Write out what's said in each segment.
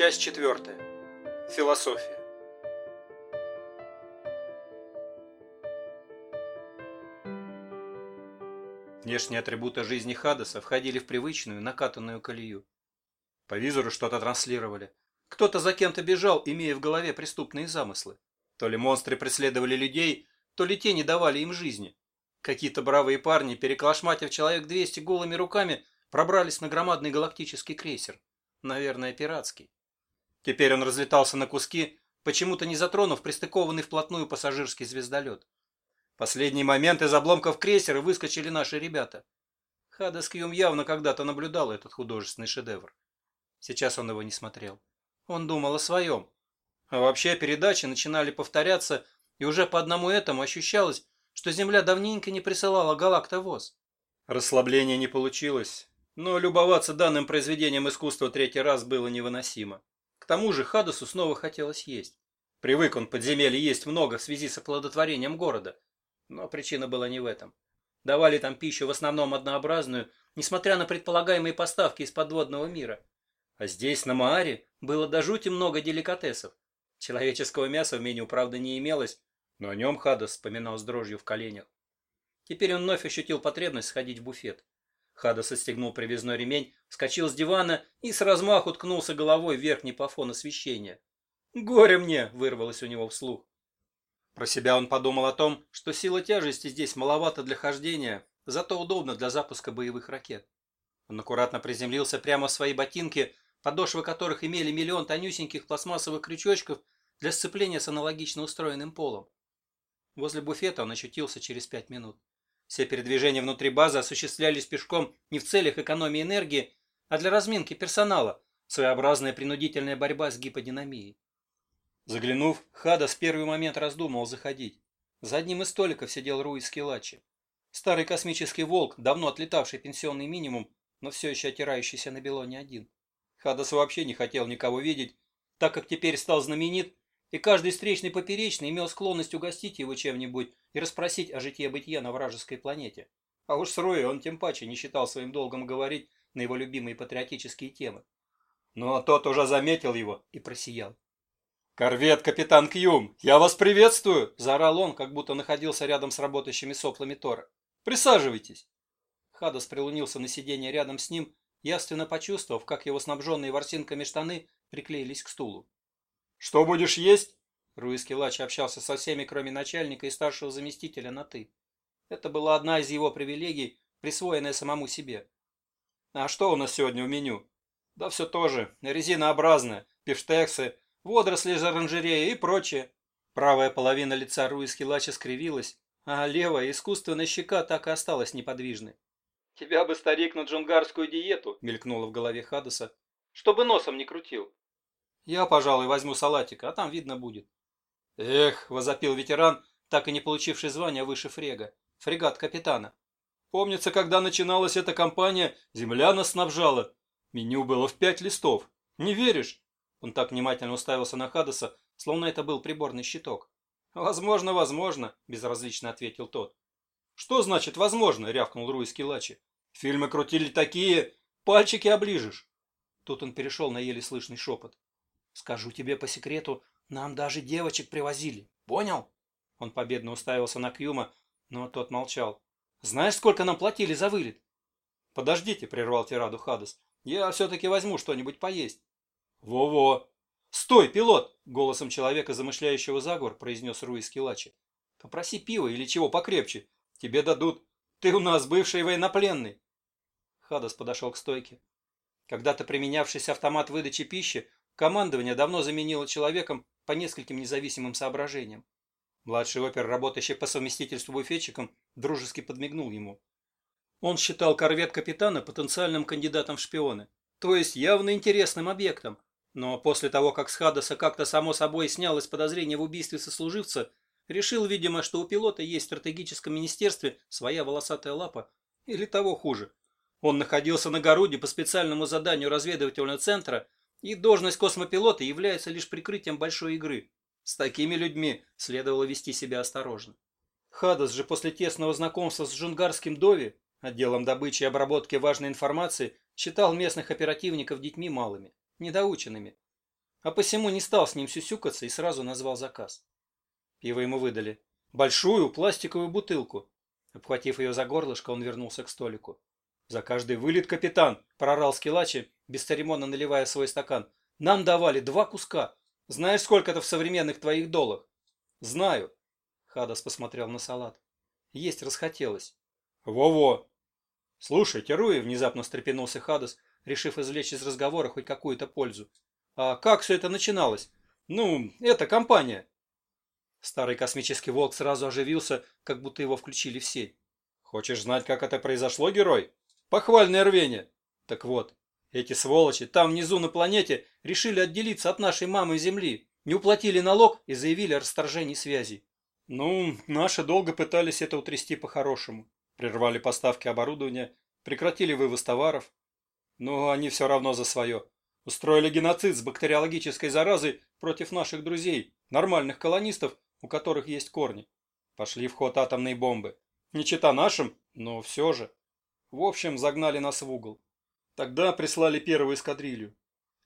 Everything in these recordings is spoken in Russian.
Часть четвертая. Философия. Внешние атрибуты жизни Хадаса входили в привычную, накатанную колею. По визору что-то транслировали. Кто-то за кем-то бежал, имея в голове преступные замыслы. То ли монстры преследовали людей, то ли не давали им жизни. Какие-то бравые парни, переклашматив человек 200 голыми руками, пробрались на громадный галактический крейсер. Наверное, пиратский. Теперь он разлетался на куски, почему-то не затронув пристыкованный вплотную пассажирский звездолет. Последний момент из обломков крейсера выскочили наши ребята. Хадас Кьюм явно когда-то наблюдал этот художественный шедевр. Сейчас он его не смотрел. Он думал о своем. А вообще передачи начинали повторяться, и уже по одному этому ощущалось, что Земля давненько не присылала галактовоз. Расслабление не получилось, но любоваться данным произведением искусства третий раз было невыносимо. Тому же Хадасу снова хотелось есть. Привык он подземелье есть много в связи с оплодотворением города. Но причина была не в этом. Давали там пищу в основном однообразную, несмотря на предполагаемые поставки из подводного мира. А здесь, на Мааре, было до жути много деликатесов. Человеческого мяса в меню, правда, не имелось, но о нем Хадас вспоминал с дрожью в коленях. Теперь он вновь ощутил потребность сходить в буфет. Хадас отстегнул привязной ремень, вскочил с дивана и с размаху ткнулся головой в верхний плафон освещения. «Горе мне!» — вырвалось у него вслух. Про себя он подумал о том, что сила тяжести здесь маловато для хождения, зато удобно для запуска боевых ракет. Он аккуратно приземлился прямо в свои ботинки, подошвы которых имели миллион тонюсеньких пластмассовых крючочков для сцепления с аналогично устроенным полом. Возле буфета он очутился через пять минут. Все передвижения внутри базы осуществлялись пешком не в целях экономии энергии, а для разминки персонала, своеобразная принудительная борьба с гиподинамией. Заглянув, Хада с первый момент раздумывал заходить. За одним из столиков сидел Руи Скилачи. Старый космический волк, давно отлетавший пенсионный минимум, но все еще отирающийся на бело не один. Хадас вообще не хотел никого видеть, так как теперь стал знаменит, и каждый встречный поперечный имел склонность угостить его чем-нибудь и расспросить о житье-бытие на вражеской планете. А уж с Руи он тем паче не считал своим долгом говорить на его любимые патриотические темы. Но тот уже заметил его и просиял. «Корвет, капитан Кьюм, я вас приветствую!» – заорал он, как будто находился рядом с работающими соплами Тора. «Присаживайтесь!» Хадас прилунился на сиденье рядом с ним, явственно почувствовав, как его снабженные ворсинками штаны приклеились к стулу. «Что будешь есть?» Руис Килач общался со всеми, кроме начальника и старшего заместителя на «ты». Это была одна из его привилегий, присвоенная самому себе. «А что у нас сегодня в меню?» «Да все то же. Резинообразное, пифштексы, водоросли из оранжереи и прочее. Правая половина лица Руис Хилача скривилась, а левая искусственная щека так и осталась неподвижной. «Тебя бы, старик, на джунгарскую диету!» — мелькнуло в голове Хадаса. «Чтобы носом не крутил!» «Я, пожалуй, возьму салатика, а там видно будет». «Эх!» — возопил ветеран, так и не получивший звания выше фрега. Фрегат капитана. «Помнится, когда начиналась эта кампания, земля нас снабжала. Меню было в пять листов. Не веришь?» Он так внимательно уставился на Хадаса, словно это был приборный щиток. «Возможно, возможно», – безразлично ответил тот. «Что значит «возможно»?» – рявкнул Руис Килачи. «Фильмы крутили такие, пальчики оближешь». Тут он перешел на еле слышный шепот. «Скажу тебе по секрету, нам даже девочек привозили. Понял?» Он победно уставился на Кьюма, но тот молчал. «Знаешь, сколько нам платили за вылет?» «Подождите», – прервал тираду Хадас. «Я все-таки возьму что-нибудь поесть». «Во-во!» «Стой, пилот!» — голосом человека, замышляющего заговор, произнес Руис Килачи. «Попроси пива или чего покрепче. Тебе дадут. Ты у нас бывший военнопленный». Хадас подошел к стойке. Когда-то применявшийся автомат выдачи пищи, командование давно заменило человеком по нескольким независимым соображениям. Младший опер, работающий по совместительству буфетчиком, дружески подмигнул ему. Он считал корвет капитана потенциальным кандидатом в шпионы, то есть явно интересным объектом, но после того, как с Хадаса как-то само собой снялось подозрение в убийстве сослуживца, решил, видимо, что у пилота есть в стратегическом министерстве своя волосатая лапа, или того хуже. Он находился на Городе по специальному заданию разведывательного центра, и должность космопилота является лишь прикрытием большой игры. С такими людьми следовало вести себя осторожно. Хадас же после тесного знакомства с Джунгарским Дови, отделом добычи и обработки важной информации, считал местных оперативников детьми малыми недоученными. а посему не стал с ним сюсюкаться и сразу назвал заказ. Пиво ему выдали. Большую пластиковую бутылку. Обхватив ее за горлышко, он вернулся к столику. «За каждый вылет, капитан!» – прорал Скилачи, бесцеремонно наливая свой стакан. «Нам давали два куска. Знаешь, сколько это в современных твоих долах?» «Знаю». Хадас посмотрел на салат. Есть расхотелось. «Во-во!» «Слушайте, Руи!» – внезапно встрепенулся Хадас, решив извлечь из разговора хоть какую-то пользу. «А как все это начиналось?» «Ну, это компания». Старый космический волк сразу оживился, как будто его включили в сеть. «Хочешь знать, как это произошло, герой?» «Похвальное рвение!» «Так вот, эти сволочи там внизу на планете решили отделиться от нашей мамы Земли, не уплатили налог и заявили о расторжении связей. Ну, наши долго пытались это утрясти по-хорошему. Прервали поставки оборудования, прекратили вывоз товаров. Но они все равно за свое. Устроили геноцид с бактериологической заразой против наших друзей, нормальных колонистов, у которых есть корни. Пошли в ход атомные бомбы. Не чита нашим, но все же. В общем, загнали нас в угол. Тогда прислали первую эскадрилью.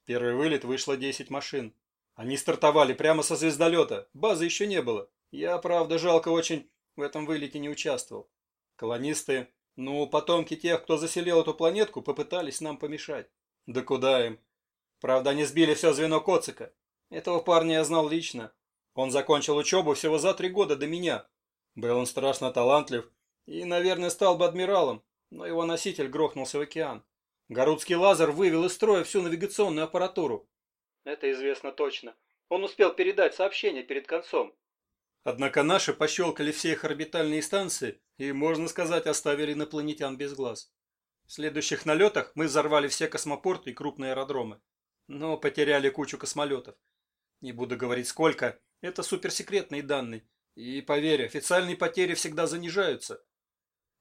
Первый вылет вышло 10 машин. Они стартовали прямо со звездолета, базы еще не было. Я, правда, жалко очень в этом вылете не участвовал. Колонисты, ну, потомки тех, кто заселил эту планетку, попытались нам помешать. Да куда им? Правда, они сбили все звено Коцика. Этого парня я знал лично. Он закончил учебу всего за три года до меня. Был он страшно талантлив и, наверное, стал бы адмиралом, но его носитель грохнулся в океан. Горудский лазер вывел из строя всю навигационную аппаратуру. Это известно точно. Он успел передать сообщение перед концом. Однако наши пощелкали все их орбитальные станции и, можно сказать, оставили инопланетян без глаз. В следующих налетах мы взорвали все космопорты и крупные аэродромы, но потеряли кучу космолетов. Не буду говорить сколько, это суперсекретные данные, и, поверь, официальные потери всегда занижаются.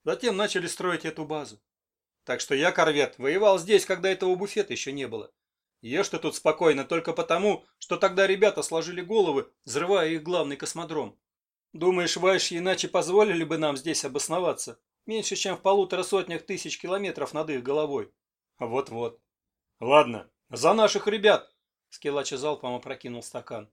Затем начали строить эту базу. Так что я, корвет, воевал здесь, когда этого буфета еще не было. Ешь ты тут спокойно только потому, что тогда ребята сложили головы, взрывая их главный космодром. Думаешь, вайши иначе позволили бы нам здесь обосноваться? Меньше, чем в полутора сотнях тысяч километров над их головой. Вот-вот. Ладно, за наших ребят! Скелача залпом опрокинул стакан.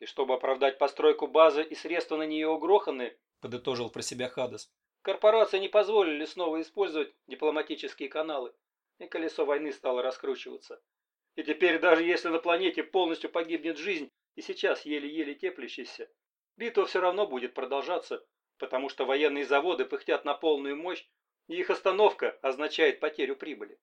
И чтобы оправдать постройку базы и средства на нее угроханы, подытожил про себя Хадас, корпорации не позволили снова использовать дипломатические каналы, и колесо войны стало раскручиваться. И теперь даже если на планете полностью погибнет жизнь, и сейчас еле-еле теплящаяся, битва все равно будет продолжаться, потому что военные заводы пыхтят на полную мощь, и их остановка означает потерю прибыли.